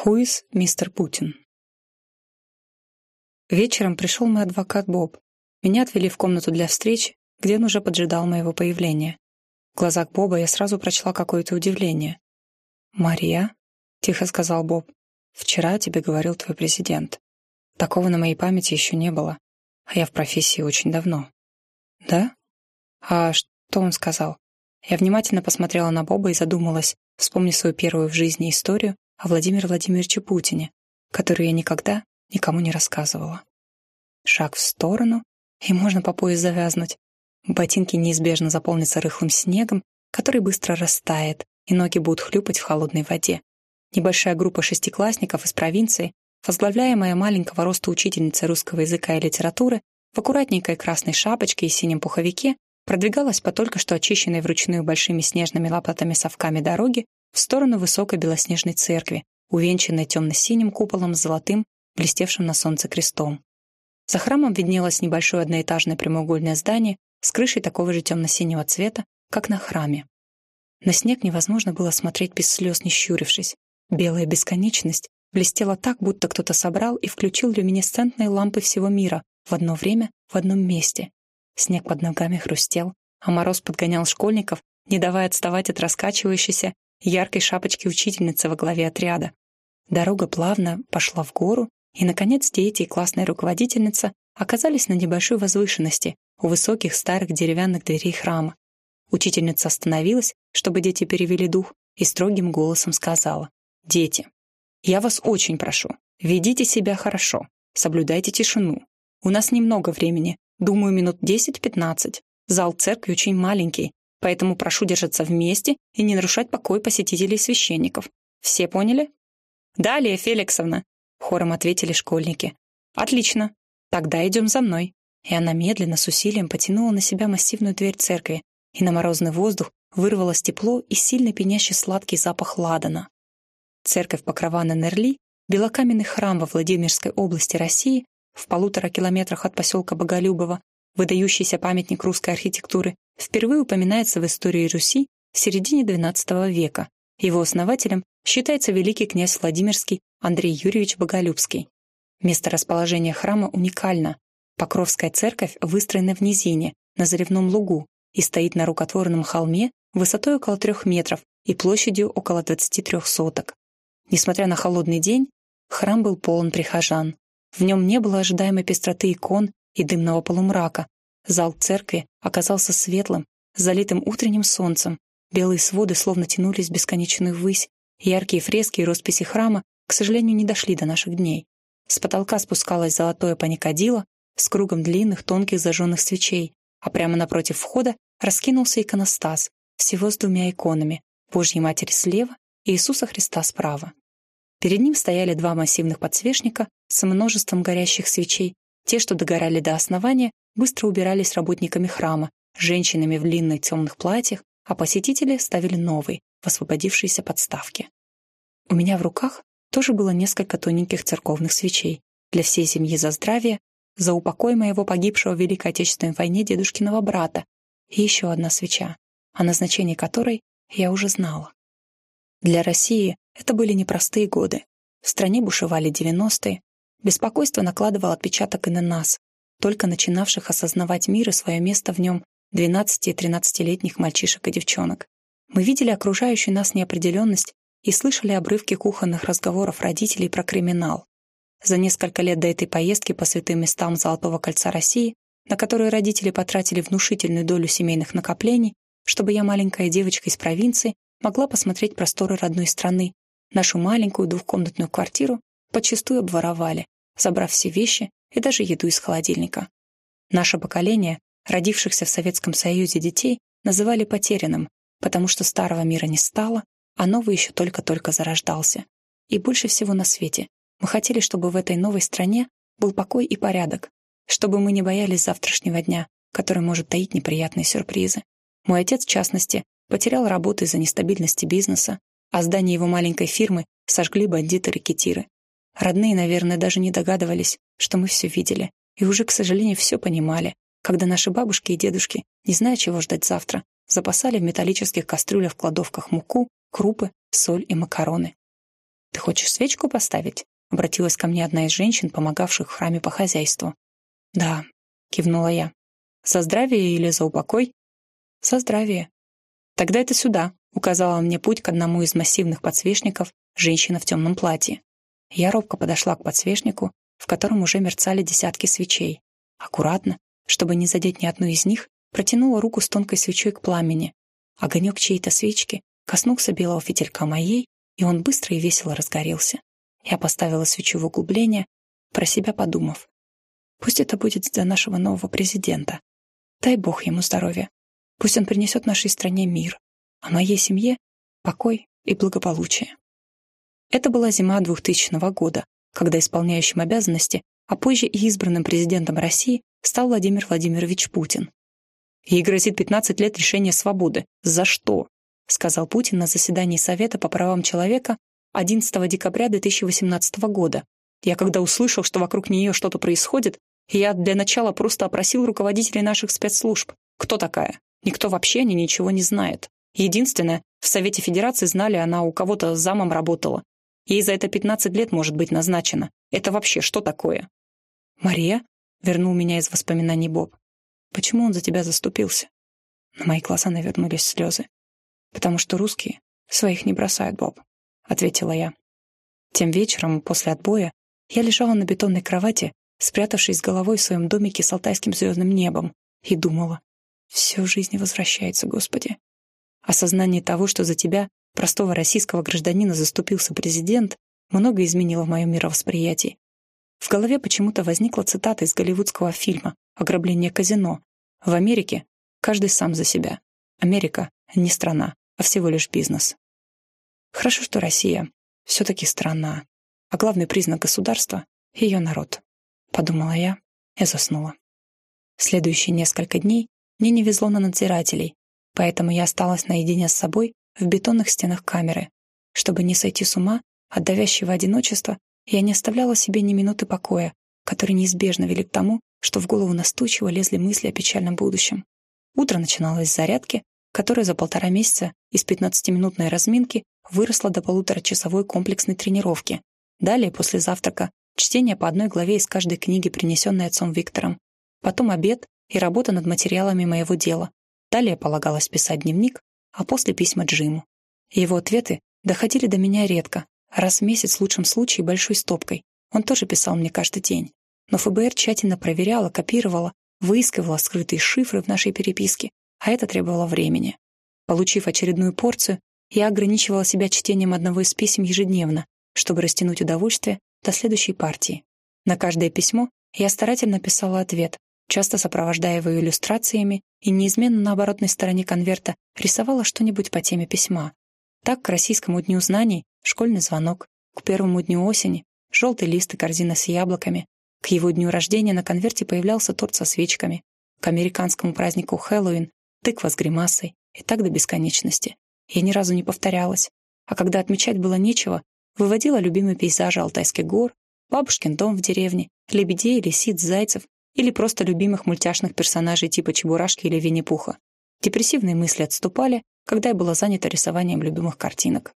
Хуис мистер Путин. Вечером пришел мой адвокат Боб. Меня отвели в комнату для встречи, где он уже поджидал моего появления. В глазах Боба я сразу прочла какое-то удивление. «Мария?» — тихо сказал Боб. «Вчера тебе говорил твой президент. Такого на моей памяти еще не было, а я в профессии очень давно». «Да? А что он сказал?» Я внимательно посмотрела на Боба и задумалась, вспомнив свою первую в жизни историю о Владимире Владимировиче Путине, которую я никогда никому не рассказывала. Шаг в сторону, и можно по пояс завязнуть. Ботинки неизбежно заполнятся рыхлым снегом, который быстро растает, и ноги будут хлюпать в холодной воде. Небольшая группа шестиклассников из провинции, возглавляемая маленького роста учительницей русского языка и литературы, в аккуратненькой красной шапочке и синем пуховике продвигалась по только что очищенной вручную большими снежными лопатами совками дороги в сторону высокой белоснежной церкви, увенчанной темно-синим куполом с золотым, блестевшим на солнце крестом. За храмом виднелось небольшое одноэтажное прямоугольное здание с крышей такого же темно-синего цвета, как на храме. На снег невозможно было смотреть без слез, не щурившись. Белая бесконечность блестела так, будто кто-то собрал и включил люминесцентные лампы всего мира в одно время в одном месте. Снег под ногами хрустел, а мороз подгонял школьников, не давая отставать от раскачивающейся яркой шапочки учительницы во главе отряда. Дорога плавно пошла в гору, и, наконец, дети и классная руководительница оказались на небольшой возвышенности у высоких старых деревянных дверей храма. Учительница остановилась, чтобы дети перевели дух, и строгим голосом сказала, «Дети, я вас очень прошу, ведите себя хорошо, соблюдайте тишину. У нас немного времени, Думаю, минут 10-15. Зал церкви очень маленький, поэтому прошу держаться вместе и не нарушать покой посетителей и священников. Все поняли? Далее, Феликсовна, хором ответили школьники. Отлично. Тогда идем за мной. И она медленно, с усилием потянула на себя массивную дверь церкви, и на морозный воздух вырвалось тепло и сильный пенящий сладкий запах ладана. Церковь Покрова на Нерли, белокаменный храм во Владимирской области России, в полутора километрах от поселка Боголюбово, выдающийся памятник русской архитектуры, впервые упоминается в истории Руси в середине XII века. Его основателем считается великий князь Владимирский Андрей Юрьевич Боголюбский. Место расположения храма уникально. Покровская церковь выстроена в низине, на заливном лугу, и стоит на рукотворном холме высотой около трех метров и площадью около 23 соток. Несмотря на холодный день, храм был полон прихожан. В нем не было ожидаемой пестроты икон и дымного полумрака. Зал церкви оказался светлым, залитым утренним солнцем. Белые своды словно тянулись бесконечную ввысь. Яркие фрески и росписи храма, к сожалению, не дошли до наших дней. С потолка спускалось золотое паникадило с кругом длинных тонких зажженных свечей, а прямо напротив входа раскинулся иконостас, всего с двумя иконами — Божьей Матери слева и Иисуса Христа справа. Перед ним стояли два массивных подсвечника с множеством горящих свечей. Те, что догорали до основания, быстро убирались работниками храма, женщинами в длинных темных платьях, а посетители ставили новые, в освободившиеся подставки. У меня в руках тоже было несколько тоненьких церковных свечей для всей семьи за здравие, за упокой моего погибшего в Великой Отечественной войне дедушкиного брата и еще одна свеча, о назначении которой я уже знала. Для России это были непростые годы. В стране бушевали 90-е. Беспокойство накладывало отпечаток и на нас, только начинавших осознавать мир и свое место в нем 12- и 13-летних мальчишек и девчонок. Мы видели окружающую нас неопределенность и слышали обрывки кухонных разговоров родителей про криминал. За несколько лет до этой поездки по святым местам Золотого кольца России, на которую родители потратили внушительную долю семейных накоплений, чтобы я, маленькая девочка из провинции, могла посмотреть просторы родной страны Нашу маленькую двухкомнатную квартиру подчистую обворовали, забрав все вещи и даже еду из холодильника. Наше поколение, родившихся в Советском Союзе детей, называли потерянным, потому что старого мира не стало, а новый еще только-только зарождался. И больше всего на свете мы хотели, чтобы в этой новой стране был покой и порядок, чтобы мы не боялись завтрашнего дня, который может таить неприятные сюрпризы. Мой отец, в частности, потерял работу из-за нестабильности бизнеса, а здание его маленькой фирмы сожгли бандиты-рекетиры. Родные, наверное, даже не догадывались, что мы все видели, и уже, к сожалению, все понимали, когда наши бабушки и дедушки, не зная, чего ждать завтра, запасали в металлических кастрюлях в кладовках муку, крупы, соль и макароны. Ты хочешь свечку поставить?» — обратилась ко мне одна из женщин, помогавших в храме по хозяйству. «Да», — кивнула я. «За здравие или за упокой?» «За здравие». «Тогда это сюда», — указала мне путь к одному из массивных подсвечников женщина в темном платье. Я робко подошла к подсвечнику, в котором уже мерцали десятки свечей. Аккуратно, чтобы не задеть ни одну из них, протянула руку с тонкой свечой к пламени. Огонек чьей-то свечки коснулся белого фитилька моей, и он быстро и весело разгорелся. Я поставила свечу в углубление, про себя подумав. Пусть это будет для нашего нового президента. Дай Бог ему здоровья. Пусть он принесет нашей стране мир, а моей семье — покой и благополучие. Это была зима 2000 года, когда исполняющим обязанности, а позже и избранным президентом России стал Владимир Владимирович Путин. Ей грозит 15 лет лишения свободы. За что? сказал Путин на заседании Совета по правам человека 11 декабря 2018 года. Я когда услышал, что вокруг нее что-то происходит, я для начала просто опросил руководителей наших спецслужб. Кто такая? Никто вообще ней ничего не знает. Единственное, в Совете Федерации знали, она у кого-то замом работала. Ей за это 15 лет может быть назначено. Это вообще что такое? «Мария?» — вернул меня из воспоминаний Боб. «Почему он за тебя заступился?» На мои глаза навернулись слезы. «Потому что русские своих не бросают, Боб», — ответила я. Тем вечером, после отбоя, я лежала на бетонной кровати, спрятавшись головой в своем домике с алтайским звездным небом, и думала, все в жизни возвращается, Господи. Осознание того, что за тебя простого российского гражданина заступился президент, много изменило в моем мировосприятии. В голове почему-то возникла цитата из голливудского фильма «Ограбление казино». В Америке каждый сам за себя. Америка не страна, а всего лишь бизнес. Хорошо, что Россия все-таки страна, а главный признак государства — ее народ. Подумала я и заснула. Следующие несколько дней мне не везло на надзирателей, поэтому я осталась наедине с собой в бетонных стенах камеры. Чтобы не сойти с ума от давящего одиночества, я не оставляла себе ни минуты покоя, которые неизбежно вели к тому, что в голову настойчиво лезли мысли о печальном будущем. Утро начиналось с зарядки, которая за полтора месяца из 15-минутной разминки выросла до полуторачасовой комплексной тренировки. Далее, после завтрака, чтение по одной главе из каждой книги, принесенной отцом Виктором. Потом обед и работа над материалами моего дела. Далее полагалось писать дневник, а после письма Джиму. Его ответы доходили до меня редко, раз в месяц в лучшем случае большой стопкой. Он тоже писал мне каждый день. Но ФБР тщательно проверяла, копировала, выискивала скрытые шифры в нашей переписке, а это требовало времени. Получив очередную порцию, я ограничивала себя чтением одного из писем ежедневно, чтобы растянуть удовольствие до следующей партии. На каждое письмо я старательно писала ответ, часто сопровождая его иллюстрациями и неизменно на оборотной стороне конверта рисовала что-нибудь по теме письма. Так к российскому дню знаний школьный звонок, к первому дню осени желтый лист и корзина с яблоками, к его дню рождения на конверте появлялся торт со свечками, к американскому празднику Хэллоуин тыква с гримасой и так до бесконечности. Я ни разу не повторялась, а когда отмечать было нечего, выводила любимые пейзажи Алтайских гор, бабушкин дом в деревне, лебедей, лисиц, зайцев или просто любимых мультяшных персонажей типа Чебурашки или Винни-Пуха. Депрессивные мысли отступали, когда я была занята рисованием любимых картинок.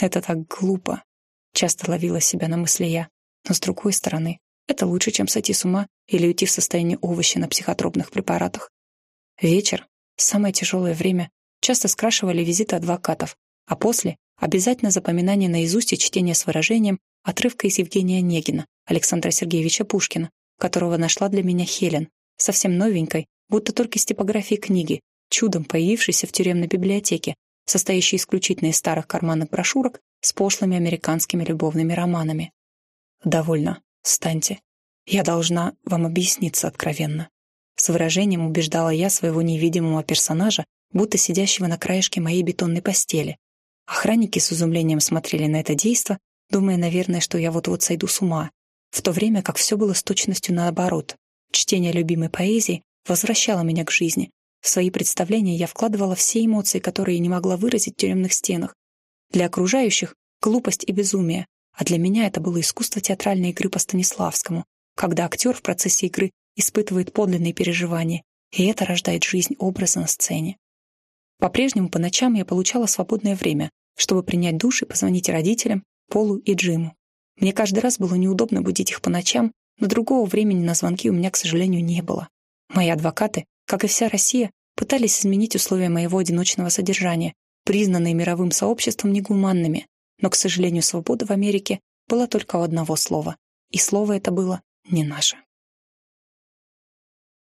Это так глупо. Часто ловила себя на мысли я. Но с другой стороны, это лучше, чем сойти с ума или уйти в состояние овощи на психотропных препаратах. Вечер, самое тяжелое время, часто скрашивали визиты адвокатов, а после — обязательно запоминание наизусть и чтение с выражением отрывка из Евгения Онегина, Александра Сергеевича Пушкина, которого нашла для меня Хелен, совсем новенькой, будто только из типографии книги, чудом появившейся в тюремной библиотеке, состоящей исключительно из старых карманных брошюрок с пошлыми американскими любовными романами. «Довольно. Встаньте. Я должна вам объясниться откровенно». С выражением убеждала я своего невидимого персонажа, будто сидящего на краешке моей бетонной постели. Охранники с изумлением смотрели на это действо, думая, наверное, что я вот-вот сойду с ума, в то время как все было с точностью наоборот. Чтение любимой поэзии возвращало меня к жизни. В свои представления я вкладывала все эмоции, которые не могла выразить в тюремных стенах. Для окружающих — глупость и безумие, а для меня это было искусство театральной игры по Станиславскому, когда актер в процессе игры испытывает подлинные переживания, и это рождает жизнь образа на сцене. По-прежнему по ночам я получала свободное время, чтобы принять душ и позвонить родителям, Полу и Джиму. Мне каждый раз было неудобно будить их по ночам, но другого времени на звонки у меня, к сожалению, не было. Мои адвокаты, как и вся Россия, пытались изменить условия моего одиночного содержания, признанные мировым сообществом негуманными, но, к сожалению, свобода в Америке была только у одного слова, и слово это было не наше.